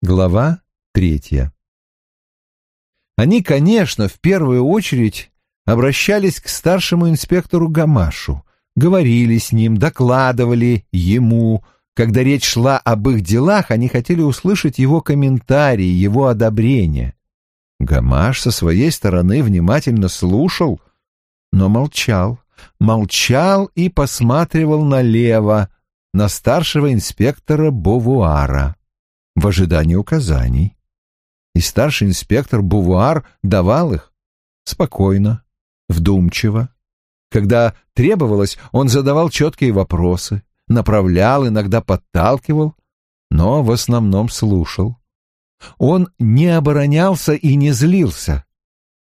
Глава третья. Они, конечно, в первую очередь обращались к старшему инспектору Гамашу, говорили с ним, докладывали ему. Когда речь шла об их делах, они хотели услышать его комментарии, его одобрение. Гамаш со своей стороны внимательно слушал, но молчал, молчал и посматривал налево, на старшего инспектора Бовуара в ожидании указаний. И старший инспектор Бувуар давал их спокойно, вдумчиво. Когда требовалось, он задавал четкие вопросы, направлял, иногда подталкивал, но в основном слушал. Он не оборонялся и не злился,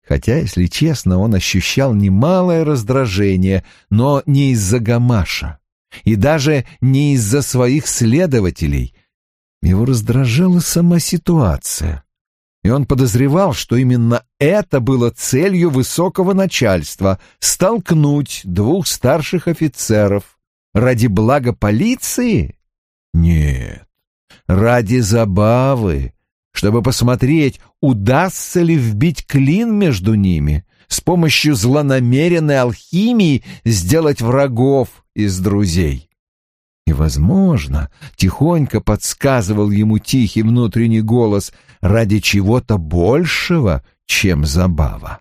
хотя, если честно, он ощущал немалое раздражение, но не из-за Гамаша и даже не из-за своих следователей, его раздражала сама ситуация, и он подозревал, что именно это было целью высокого начальства — столкнуть двух старших офицеров. Ради блага полиции? Нет, ради забавы, чтобы посмотреть, удастся ли вбить клин между ними, с помощью злонамеренной алхимии сделать врагов из друзей. И, возможно, тихонько подсказывал ему тихий внутренний голос ради чего-то большего, чем забава.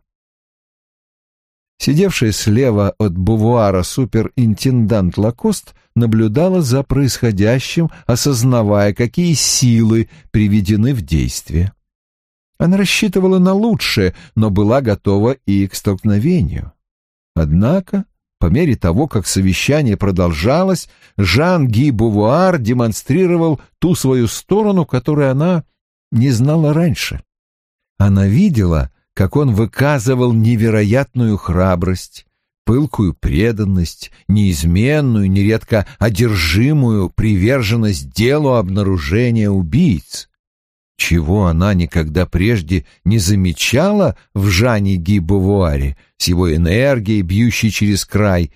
Сидевшая слева от бувуара суперинтендант Лакост наблюдала за происходящим, осознавая, какие силы приведены в действие. Она рассчитывала на лучшее, но была готова и к столкновению. Однако по мере того, как совещание продолжалось, Жан-Ги Бувуар демонстрировал ту свою сторону, которую она не знала раньше. Она видела, как он выказывал невероятную храбрость, пылкую преданность, неизменную, нередко одержимую приверженность делу обнаружения убийц чего она никогда прежде не замечала в Жане Ги Бавуаре с его энергией, бьющей через край,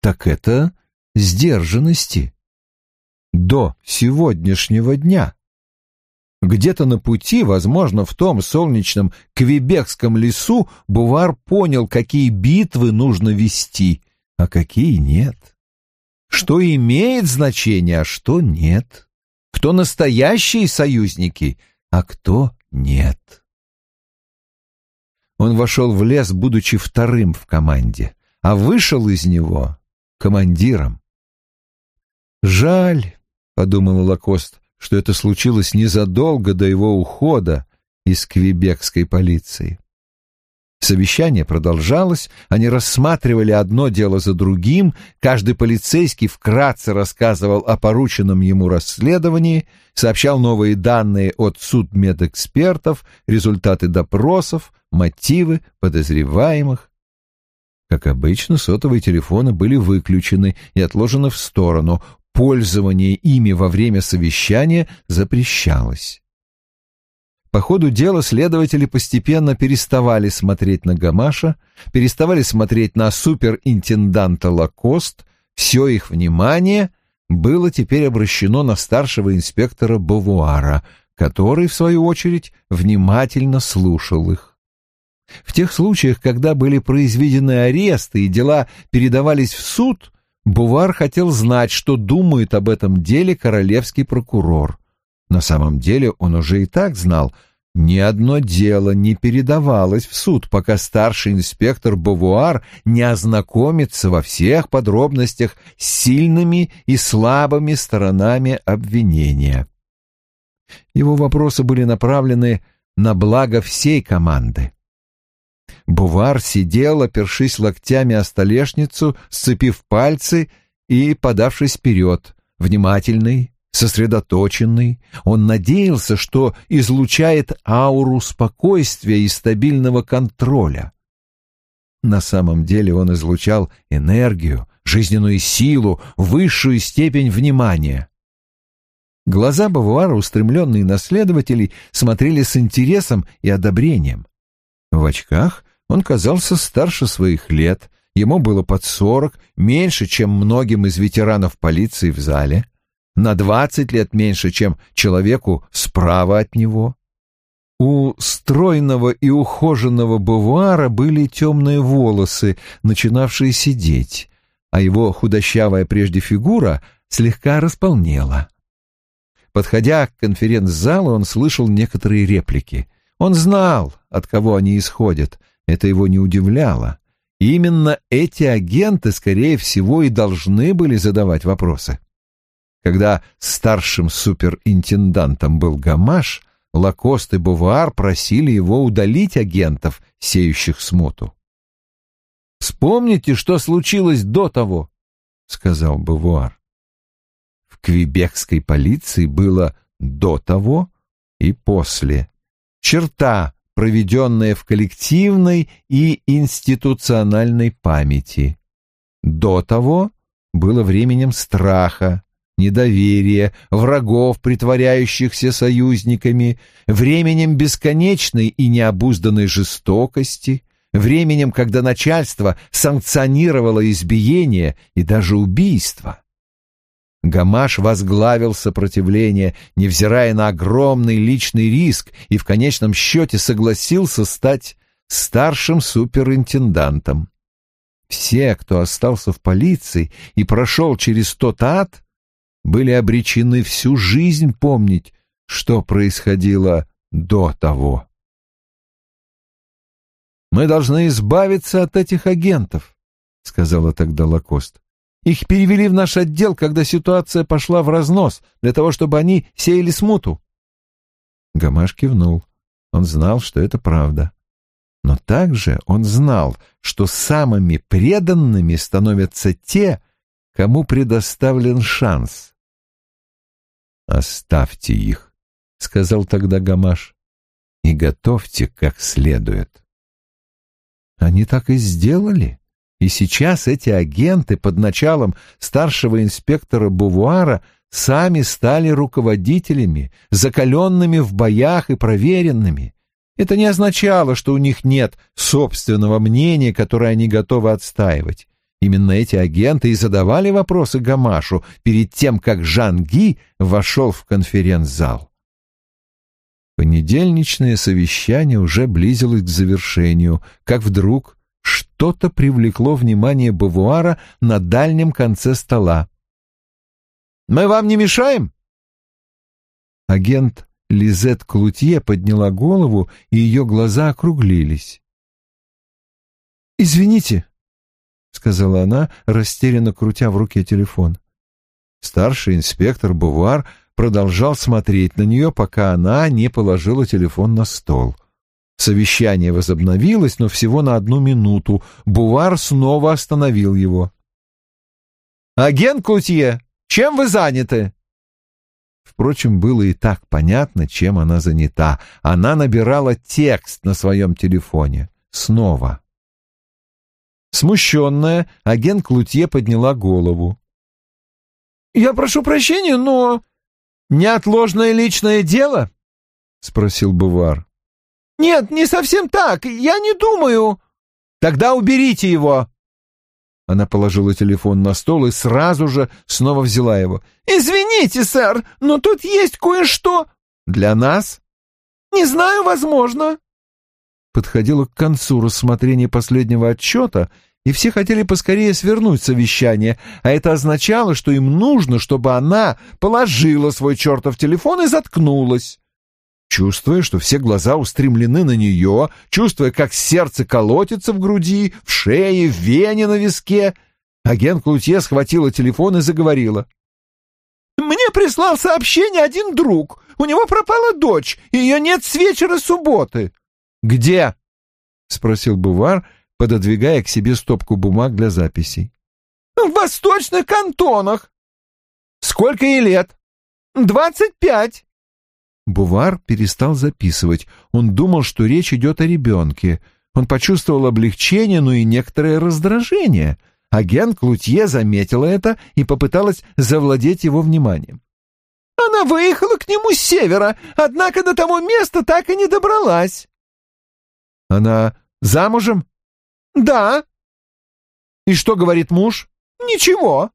так это сдержанности. До сегодняшнего дня. Где-то на пути, возможно, в том солнечном Квебекском лесу, Бувар понял, какие битвы нужно вести, а какие нет. Что имеет значение, а что нет кто настоящие союзники, а кто нет. Он вошел в лес, будучи вторым в команде, а вышел из него командиром. «Жаль», — подумал Лакост, — «что это случилось незадолго до его ухода из квебекской полиции». Совещание продолжалось, они рассматривали одно дело за другим, каждый полицейский вкратце рассказывал о порученном ему расследовании, сообщал новые данные от судмедэкспертов, результаты допросов, мотивы подозреваемых. Как обычно, сотовые телефоны были выключены и отложены в сторону, пользование ими во время совещания запрещалось. По ходу дела следователи постепенно переставали смотреть на Гамаша, переставали смотреть на суперинтенданта Лакост, все их внимание было теперь обращено на старшего инспектора Бавуара, который, в свою очередь, внимательно слушал их. В тех случаях, когда были произведены аресты и дела передавались в суд, Бувар хотел знать, что думает об этом деле королевский прокурор. На самом деле он уже и так знал, ни одно дело не передавалось в суд, пока старший инспектор Бовуар не ознакомится во всех подробностях с сильными и слабыми сторонами обвинения. Его вопросы были направлены на благо всей команды. Бувар сидел, опершись локтями о столешницу, сцепив пальцы и подавшись вперед, внимательный, сосредоточенный, он надеялся, что излучает ауру спокойствия и стабильного контроля. На самом деле он излучал энергию, жизненную силу, высшую степень внимания. Глаза Бавуара, устремленные на следователей, смотрели с интересом и одобрением. В очках он казался старше своих лет, ему было под сорок, меньше, чем многим из ветеранов полиции в зале — на двадцать лет меньше, чем человеку справа от него. У стройного и ухоженного Бувара были темные волосы, начинавшие сидеть, а его худощавая прежде фигура слегка располнела. Подходя к конференц-залу, он слышал некоторые реплики. Он знал, от кого они исходят, это его не удивляло. Именно эти агенты, скорее всего, и должны были задавать вопросы. Когда старшим суперинтендантом был Гамаш, Лакост и Бувар просили его удалить агентов, сеющих смуту. «Вспомните, что случилось до того», — сказал Бувар. В квебекской полиции было «до того» и «после». Черта, проведенная в коллективной и институциональной памяти. До того было временем страха, недоверия, врагов, притворяющихся союзниками, временем бесконечной и необузданной жестокости, временем, когда начальство санкционировало избиение и даже убийство. Гамаш возглавил сопротивление, невзирая на огромный личный риск, и в конечном счете согласился стать старшим суперинтендантом. Все, кто остался в полиции и прошел через тот ад, были обречены всю жизнь помнить, что происходило до того. «Мы должны избавиться от этих агентов», — сказала тогда Лакост. «Их перевели в наш отдел, когда ситуация пошла в разнос, для того, чтобы они сеяли смуту». Гамаш кивнул. Он знал, что это правда. Но также он знал, что самыми преданными становятся те, кому предоставлен шанс. «Оставьте их», — сказал тогда Гамаш, — «и готовьте как следует». Они так и сделали. И сейчас эти агенты под началом старшего инспектора Бувуара сами стали руководителями, закаленными в боях и проверенными. Это не означало, что у них нет собственного мнения, которое они готовы отстаивать. Именно эти агенты и задавали вопросы Гамашу перед тем, как Жан Ги вошел в конференц-зал. Понедельничное совещание уже близилось к завершению, как вдруг что-то привлекло внимание Бавуара на дальнем конце стола. «Мы вам не мешаем?» Агент Лизет Клутье подняла голову, и ее глаза округлились. «Извините», — сказала она, растерянно крутя в руке телефон. Старший инспектор Бувар продолжал смотреть на нее, пока она не положила телефон на стол. Совещание возобновилось, но всего на одну минуту. Бувар снова остановил его. «Агент Клутье, чем вы заняты?» Впрочем, было и так понятно, чем она занята. Она набирала текст на своем телефоне. Снова. Смущенная, агент Клутье подняла голову. «Я прошу прощения, но «Неотложное личное дело?» — спросил Бувар. «Нет, не совсем так. Я не думаю». «Тогда уберите его». Она положила телефон на стол и сразу же снова взяла его. «Извините, сэр, но тут есть кое-что...» «Для нас?» «Не знаю, возможно». Подходило к концу рассмотрения последнего отчета — и все хотели поскорее свернуть совещание, а это означало, что им нужно, чтобы она положила свой чертов телефон и заткнулась. Чувствуя, что все глаза устремлены на нее, чувствуя, как сердце колотится в груди, в шее, в вене на виске, агент Клутье схватила телефон и заговорила. «Мне прислал сообщение один друг. У него пропала дочь, и ее нет с вечера субботы». «Где?» — спросил Бувар, пододвигая к себе стопку бумаг для записей. «В восточных кантонах». «Сколько ей лет?» «Двадцать пять». Бувар перестал записывать. Он думал, что речь идет о ребенке. Он почувствовал облегчение, но и некоторое раздражение. Агент Клутье заметила это и попыталась завладеть его вниманием. «Она выехала к нему с севера, однако до того места так и не добралась». «Она замужем?» «Да». «И что говорит муж?» «Ничего.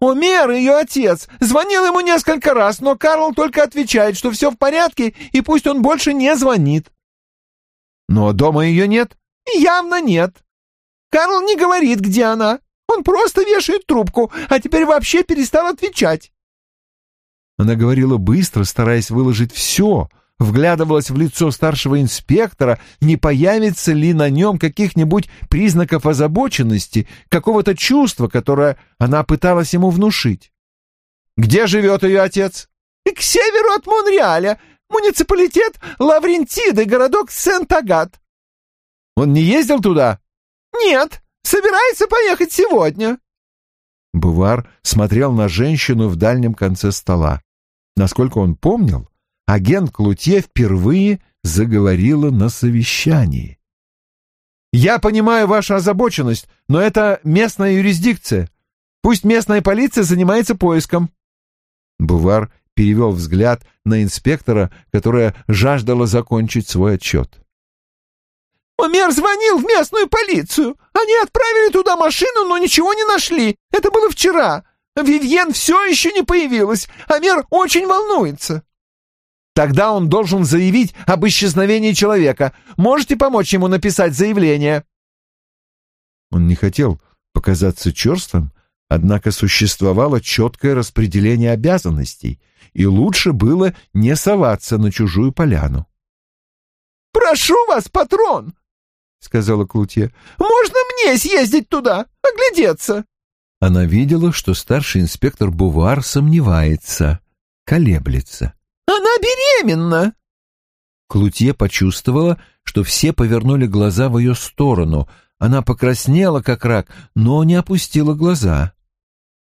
Омер, ее отец, звонил ему несколько раз, но Карл только отвечает, что все в порядке, и пусть он больше не звонит. Но дома ее нет? Явно нет. Карл не говорит, где она. Он просто вешает трубку, а теперь вообще перестал отвечать. Она говорила быстро, стараясь выложить все, вглядывалась в лицо старшего инспектора, не появится ли на нем каких-нибудь признаков озабоченности, какого-то чувства, которое она пыталась ему внушить. «Где живет ее отец?» «К северу от Монреаля. Муниципалитет Лаврентиды, городок Сент-Агат». «Он не ездил туда?» «Нет, собирается поехать сегодня». Бувар смотрел на женщину в дальнем конце стола. Насколько он помнил, агент Клутье впервые заговорила на совещании. «Я понимаю вашу озабоченность, но это местная юрисдикция. Пусть местная полиция занимается поиском». Бувар перевел взгляд на инспектора, которая жаждала закончить свой отчет. «Омер звонил в местную полицию. Они отправили туда машину, но ничего не нашли. Это было вчера. Вивьен все еще не появилась. Омер очень волнуется». Тогда он должен заявить об исчезновении человека. Можете помочь ему написать заявление?» Он не хотел показаться черством, однако существовало четкое распределение обязанностей, и лучше было не соваться на чужую поляну. «Прошу вас, патрон!» — сказала Клутье. «Можно мне съездить туда, оглядеться?» Она видела, что старший инспектор Бувар сомневается, колеблется. Она беременна!» Клутье почувствовала, что все повернули глаза в ее сторону. Она покраснела, как рак, но не опустила глаза.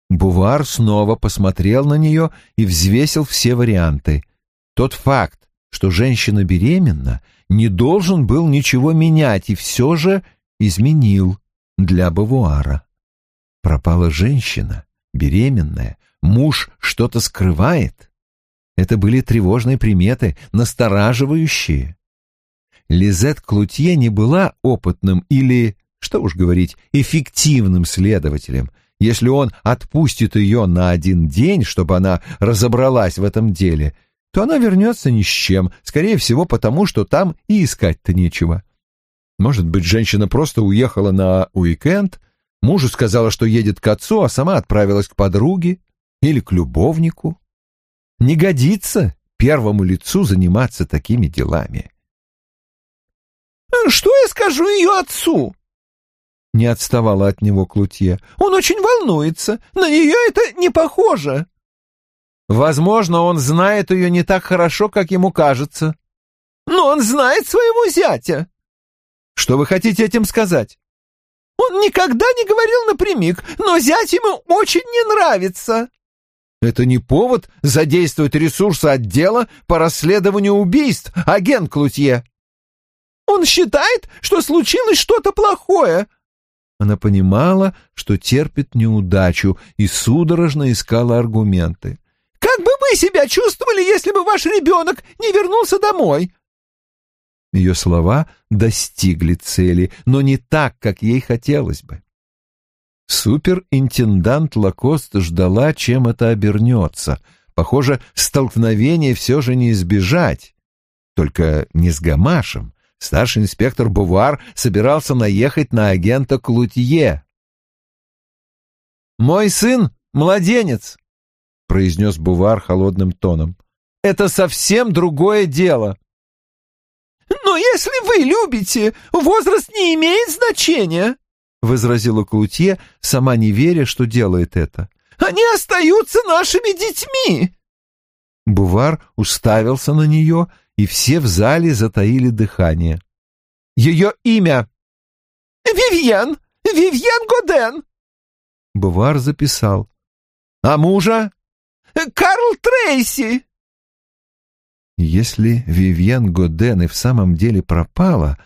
Бувар снова посмотрел на нее и взвесил все варианты. Тот факт, что женщина беременна, не должен был ничего менять и все же изменил для Бавуара. Пропала женщина, беременная, муж что-то скрывает. Это были тревожные приметы, настораживающие. Лизет Клутье не была опытным или, что уж говорить, эффективным следователем. Если он отпустит ее на один день, чтобы она разобралась в этом деле, то она вернется ни с чем, скорее всего потому, что там и искать-то нечего. Может быть, женщина просто уехала на уикенд, мужу сказала, что едет к отцу, а сама отправилась к подруге или к любовнику. Не годится первому лицу заниматься такими делами. «Что я скажу ее отцу?» Не отставала от него Клутье. «Он очень волнуется. На нее это не похоже». «Возможно, он знает ее не так хорошо, как ему кажется». «Но он знает своего зятя». «Что вы хотите этим сказать?» «Он никогда не говорил напрямик, но зять ему очень не нравится». Это не повод задействовать ресурсы отдела по расследованию убийств, агент Клутье. Он считает, что случилось что-то плохое. Она понимала, что терпит неудачу, и судорожно искала аргументы. «Как бы вы себя чувствовали, если бы ваш ребенок не вернулся домой?» Ее слова достигли цели, но не так, как ей хотелось бы. Суперинтендант Лакост ждала, чем это обернется. Похоже, столкновение все же не избежать. Только не с Гамашем. Старший инспектор Бувар собирался наехать на агента Клутье. «Мой сын — младенец», — произнес Бувар холодным тоном. «Это совсем другое дело». «Но если вы любите, возраст не имеет значения», — возразила Клутье, сама не веря, что делает это. «Они остаются нашими детьми!» Бувар уставился на нее, и все в зале затаили дыхание. «Ее имя!» «Вивьен! Вивьен Годен!» Бувар записал. «А мужа?» «Карл Трейси!» Если Вивьен Годен и в самом деле пропала,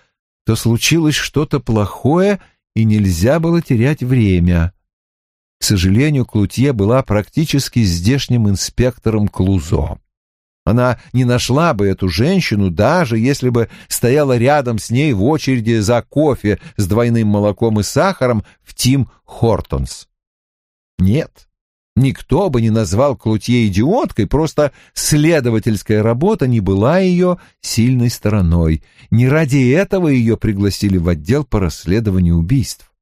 то случилось что-то плохое, и нельзя было терять время. К сожалению, Клутье была практически здешним инспектором Клузо. Она не нашла бы эту женщину, даже если бы стояла рядом с ней в очереди за кофе с двойным молоком и сахаром в Тим Хортонс. Нет, Никто бы не назвал Клутье идиоткой, просто следовательская работа не была ее сильной стороной. Не ради этого ее пригласили в отдел по расследованию убийств.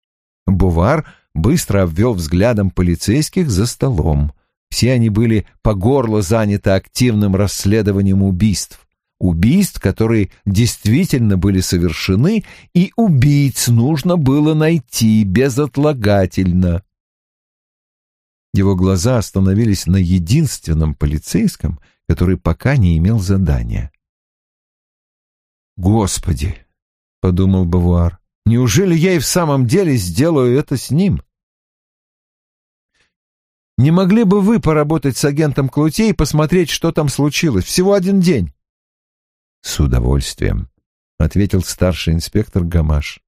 Бувар быстро обвел взглядом полицейских за столом. Все они были по горло заняты активным расследованием убийств. Убийств, которые действительно были совершены, и убийц нужно было найти безотлагательно. Его глаза остановились на единственном полицейском, который пока не имел задания. «Господи!» — подумал Бавуар. «Неужели я и в самом деле сделаю это с ним?» «Не могли бы вы поработать с агентом Клутей и посмотреть, что там случилось? Всего один день». «С удовольствием», — ответил старший инспектор Гамаш.